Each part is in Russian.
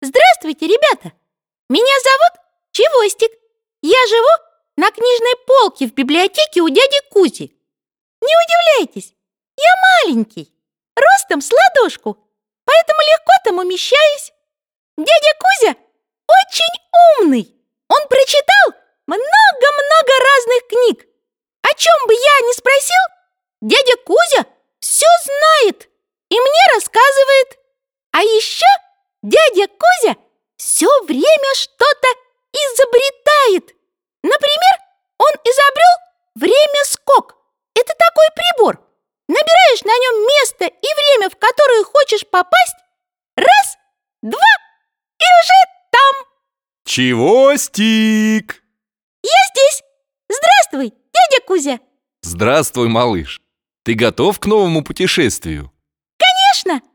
Здравствуйте, ребята! Меня зовут Чевостик. Я живу на книжной полке в библиотеке у дяди Кузи. Не удивляйтесь, я маленький, ростом с ладошку, поэтому легко там умещаюсь. Дядя Кузя очень умный. Он прочитал много-много разных книг. О чем бы я ни спросил, дядя Кузя все знает и мне рассказывает. А еще дядя Кузя все время что-то изобретает. Например, он изобрел время скок. Это такой прибор. Набираешь на нем место и время, в которое хочешь попасть. Раз, два и уже там. Чего, Стик? Я здесь. Здравствуй, дядя Кузя. Здравствуй, малыш. Ты готов к новому путешествию? Конечно.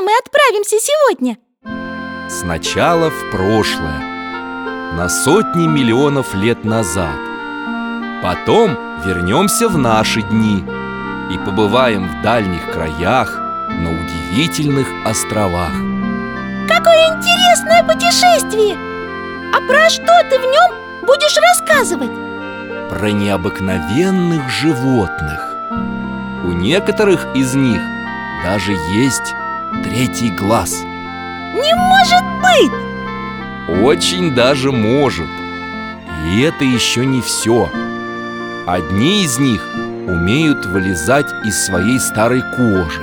Мы отправимся сегодня? Сначала в прошлое, на сотни миллионов лет назад. Потом вернемся в наши дни и побываем в дальних краях на удивительных островах. Какое интересное путешествие! А про что ты в нем будешь рассказывать? Про необыкновенных животных. У некоторых из них даже есть третий глаз. Не может быть! Очень даже может. И это еще не все. Одни из них умеют вылезать из своей старой кожи.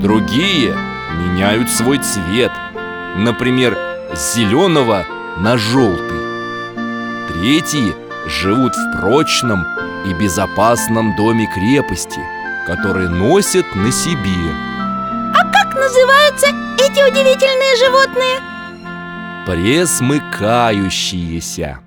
Другие меняют свой цвет. Например, с зеленого на желтый. Третьи живут в прочном и безопасном доме крепости, который носят на себе. Называются эти удивительные животные? Пресмыкающиеся.